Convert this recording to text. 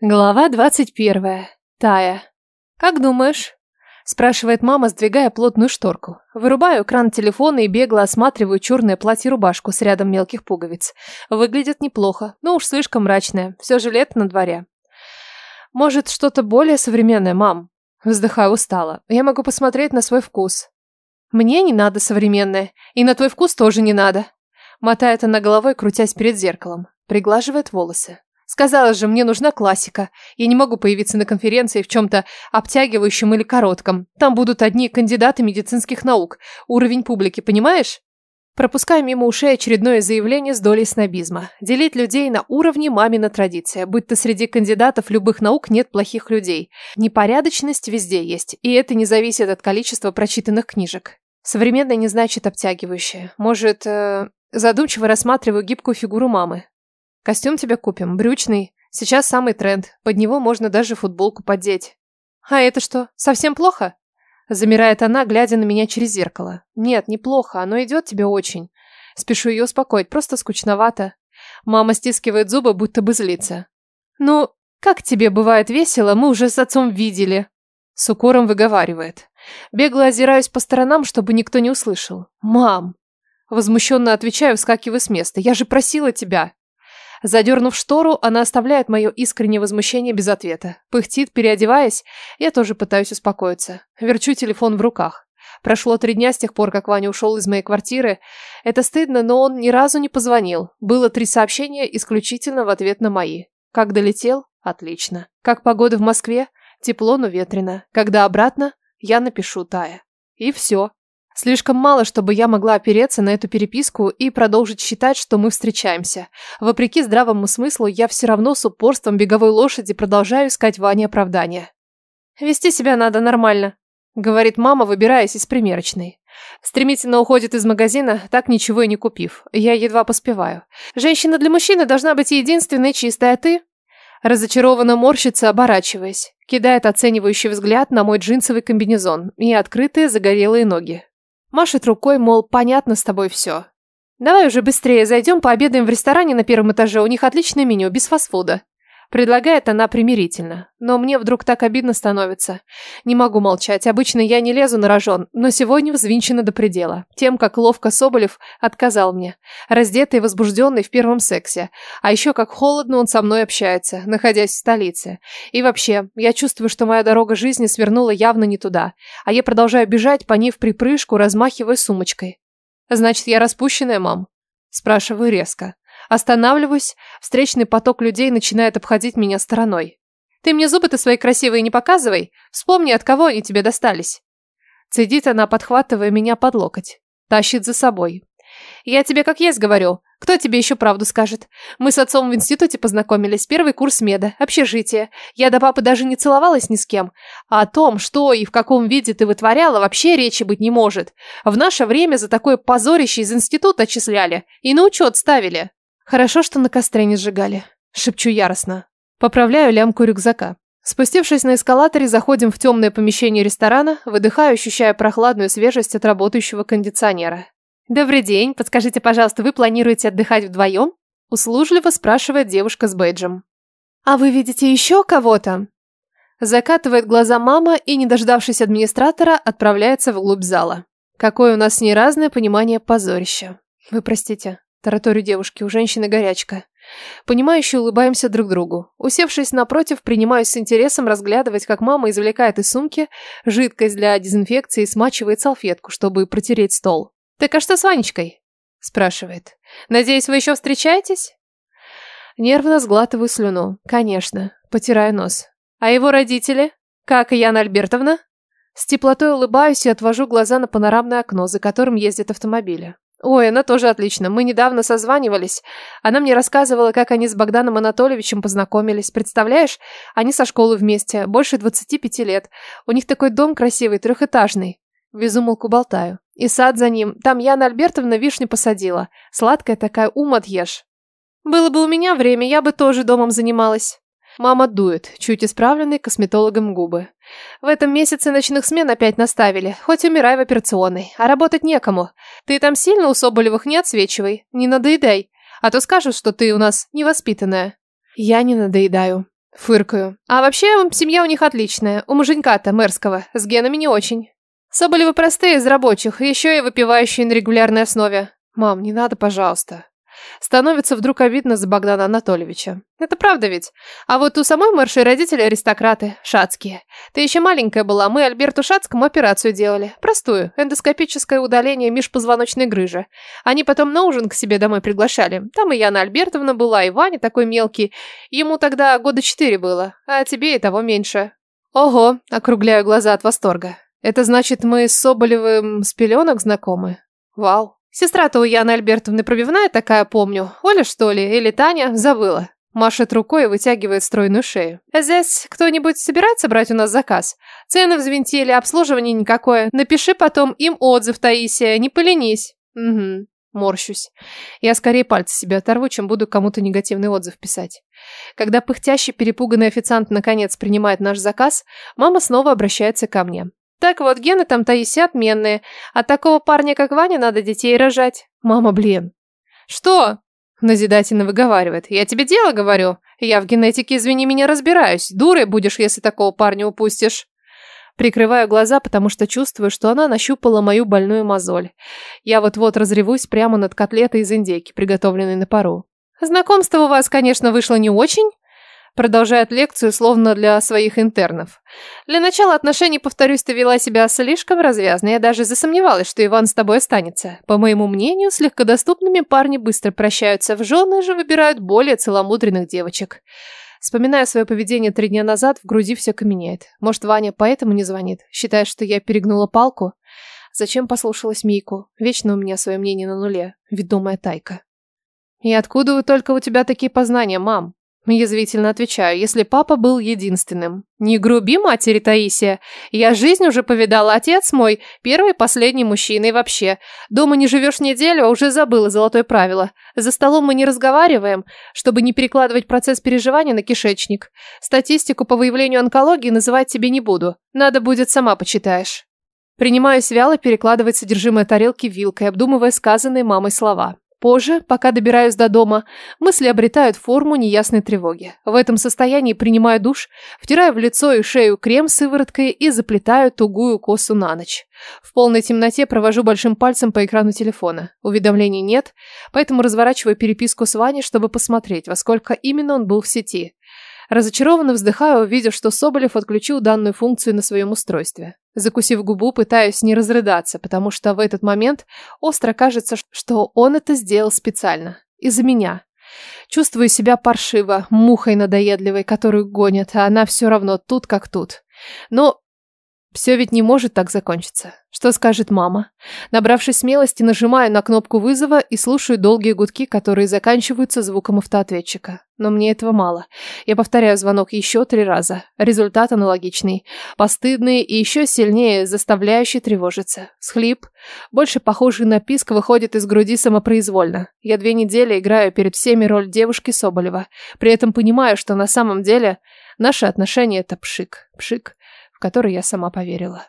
Глава двадцать первая. Тая. «Как думаешь?» – спрашивает мама, сдвигая плотную шторку. Вырубаю экран телефона и бегло осматриваю черное платье-рубашку с рядом мелких пуговиц. Выглядит неплохо, но уж слишком мрачное. Все же лето на дворе. «Может, что-то более современное, мам?» Вздыхаю устало. «Я могу посмотреть на свой вкус». «Мне не надо современное. И на твой вкус тоже не надо». Мотает она головой, крутясь перед зеркалом. Приглаживает волосы. Сказала же, мне нужна классика. Я не могу появиться на конференции в чем-то обтягивающем или коротком. Там будут одни кандидаты медицинских наук. Уровень публики, понимаешь? Пропускаю мимо ушей очередное заявление с долей снобизма. Делить людей на уровне мамина традиция. Будь то среди кандидатов любых наук нет плохих людей. Непорядочность везде есть, и это не зависит от количества прочитанных книжек. Современное не значит обтягивающее. Может, э, задумчиво рассматриваю гибкую фигуру мамы. Костюм тебе купим, брючный. Сейчас самый тренд. Под него можно даже футболку поддеть. А это что, совсем плохо? Замирает она, глядя на меня через зеркало. Нет, неплохо, оно идет тебе очень. Спешу ее успокоить, просто скучновато. Мама стискивает зубы, будто бы злится. Ну, как тебе бывает весело, мы уже с отцом видели. С укором выговаривает. Бегло озираюсь по сторонам, чтобы никто не услышал. Мам! Возмущенно отвечаю, вскакивая с места. Я же просила тебя. Задернув штору, она оставляет мое искреннее возмущение без ответа. Пыхтит, переодеваясь, я тоже пытаюсь успокоиться. Верчу телефон в руках. Прошло три дня с тех пор, как Ваня ушел из моей квартиры. Это стыдно, но он ни разу не позвонил. Было три сообщения исключительно в ответ на мои. Как долетел? Отлично. Как погода в Москве? Тепло, но ветрено. Когда обратно? Я напишу Тая. И все. Слишком мало, чтобы я могла опереться на эту переписку и продолжить считать, что мы встречаемся. Вопреки здравому смыслу, я все равно с упорством беговой лошади продолжаю искать Ване оправдания. «Вести себя надо нормально», — говорит мама, выбираясь из примерочной. Стремительно уходит из магазина, так ничего и не купив. Я едва поспеваю. «Женщина для мужчины должна быть единственной, чистая, а ты?» Разочарованно морщится, оборачиваясь. Кидает оценивающий взгляд на мой джинсовый комбинезон и открытые загорелые ноги. Машет рукой, мол, понятно с тобой все. Давай уже быстрее зайдем, пообедаем в ресторане на первом этаже, у них отличное меню, без фастфуда. Предлагает она примирительно. Но мне вдруг так обидно становится. Не могу молчать. Обычно я не лезу на рожон, но сегодня взвинчена до предела. Тем, как ловко Соболев отказал мне. Раздетый и возбужденный в первом сексе. А еще как холодно он со мной общается, находясь в столице. И вообще, я чувствую, что моя дорога жизни свернула явно не туда. А я продолжаю бежать по ней в припрыжку, размахивая сумочкой. Значит, я распущенная, мам? Спрашиваю резко. Останавливаюсь, встречный поток людей начинает обходить меня стороной. «Ты мне зубы-то свои красивые не показывай. Вспомни, от кого они тебе достались». Цедит она, подхватывая меня под локоть. Тащит за собой. «Я тебе как есть говорю. Кто тебе еще правду скажет? Мы с отцом в институте познакомились, первый курс меда, общежитие. Я до папы даже не целовалась ни с кем. А о том, что и в каком виде ты вытворяла, вообще речи быть не может. В наше время за такое позорище из института отчисляли и на учет ставили». Хорошо, что на костре не сжигали. Шепчу яростно. Поправляю лямку рюкзака. Спустившись на эскалаторе, заходим в темное помещение ресторана, выдыхаю, ощущая прохладную свежесть от работающего кондиционера. «Добрый день. Подскажите, пожалуйста, вы планируете отдыхать вдвоем?» Услужливо спрашивает девушка с бейджем. «А вы видите еще кого-то?» Закатывает глаза мама и, не дождавшись администратора, отправляется вглубь зала. Какое у нас с ней разное понимание позорища. Вы простите. Тараторю девушки, у женщины горячка. Понимающе улыбаемся друг другу. Усевшись напротив, принимаюсь с интересом разглядывать, как мама извлекает из сумки жидкость для дезинфекции и смачивает салфетку, чтобы протереть стол. «Так а что с Ванечкой?» – спрашивает. «Надеюсь, вы еще встречаетесь?» Нервно сглатываю слюну. Конечно. Потираю нос. «А его родители? Как и Яна Альбертовна?» С теплотой улыбаюсь и отвожу глаза на панорамное окно, за которым ездят автомобили. Ой, она тоже отлично. Мы недавно созванивались. Она мне рассказывала, как они с Богданом Анатольевичем познакомились. Представляешь, они со школы вместе, больше 25 лет. У них такой дом красивый, трехэтажный. Безумолку болтаю. И сад за ним. Там Яна Альбертовна вишню посадила. Сладкая такая, ум отъешь. Было бы у меня время, я бы тоже домом занималась. Мама дует, чуть исправленный косметологом губы. В этом месяце ночных смен опять наставили, хоть умирай в операционной, а работать некому. Ты там сильно у Соболевых не отсвечивай, не надоедай, а то скажут, что ты у нас невоспитанная. Я не надоедаю. Фыркаю. А вообще, семья у них отличная. У муженька-то мэрского. С генами не очень. Соболевы простые из рабочих, еще и выпивающие на регулярной основе. Мам, не надо, пожалуйста. Становится вдруг обидно за Богдана Анатольевича. Это правда ведь? А вот у самой Марши родители аристократы, шацкие. Ты еще маленькая была, мы Альберту Шацкому операцию делали. Простую, эндоскопическое удаление межпозвоночной грыжи. Они потом на ужин к себе домой приглашали. Там и Яна Альбертовна была, и Ваня такой мелкий. Ему тогда года четыре было, а тебе и того меньше. Ого, округляю глаза от восторга. Это значит, мы с Соболевым с пеленок знакомы? Вау. Сестра-то у Яны Альбертовны пробивная такая, помню. Оля, что ли, или Таня? Забыла. Машет рукой и вытягивает стройную шею. «Здесь кто-нибудь собирается брать у нас заказ? Цены взвинтили, обслуживание никакое. Напиши потом им отзыв, Таисия, не поленись». «Угу». Морщусь. Я скорее пальцы себе оторву, чем буду кому-то негативный отзыв писать. Когда пыхтящий, перепуганный официант наконец принимает наш заказ, мама снова обращается ко мне. Так вот, гены там Таисия отменные. От такого парня, как Ваня, надо детей рожать. Мама, блин. Что? Назидательно выговаривает. Я тебе дело говорю. Я в генетике, извини меня, разбираюсь. Дурой будешь, если такого парня упустишь. Прикрываю глаза, потому что чувствую, что она нащупала мою больную мозоль. Я вот-вот разревусь прямо над котлетой из индейки, приготовленной на пару. Знакомство у вас, конечно, вышло не очень, Продолжает лекцию, словно для своих интернов. Для начала отношений, повторюсь, ты вела себя слишком развязно. Я даже засомневалась, что Иван с тобой останется. По моему мнению, с легкодоступными парни быстро прощаются. В жены же выбирают более целомудренных девочек. Вспоминая свое поведение три дня назад, в груди все каменеет. Может, Ваня поэтому не звонит? Считает, что я перегнула палку? Зачем послушалась Мийку? Вечно у меня свое мнение на нуле. Ведомая тайка. И откуда только у тебя такие познания, мам? Язвительно отвечаю, если папа был единственным. Не груби матери, Таисия. Я жизнь уже повидала, отец мой, первый и последний мужчина и вообще. Дома не живешь неделю, а уже забыла золотое правило. За столом мы не разговариваем, чтобы не перекладывать процесс переживания на кишечник. Статистику по выявлению онкологии называть тебе не буду. Надо будет, сама почитаешь. Принимаюсь вяло перекладывать содержимое тарелки вилкой, обдумывая сказанные мамой слова. Позже, пока добираюсь до дома, мысли обретают форму неясной тревоги. В этом состоянии принимаю душ, втираю в лицо и шею крем с сывороткой и заплетаю тугую косу на ночь. В полной темноте провожу большим пальцем по экрану телефона. Уведомлений нет, поэтому разворачиваю переписку с Ваней, чтобы посмотреть, во сколько именно он был в сети. Разочарованно вздыхаю, увидев, что Соболев отключил данную функцию на своем устройстве. Закусив губу, пытаюсь не разрыдаться, потому что в этот момент остро кажется, что он это сделал специально. Из-за меня. Чувствую себя паршиво, мухой надоедливой, которую гонят, а она все равно тут как тут. Но все ведь не может так закончиться. Что скажет мама? Набравшись смелости, нажимаю на кнопку вызова и слушаю долгие гудки, которые заканчиваются звуком автоответчика. Но мне этого мало. Я повторяю звонок еще три раза. Результат аналогичный. Постыдный и еще сильнее заставляющий тревожиться. Схлип, больше похожий на писк, выходит из груди самопроизвольно. Я две недели играю перед всеми роль девушки Соболева. При этом понимаю, что на самом деле наши отношения – это пшик. Пшик в который я сама поверила.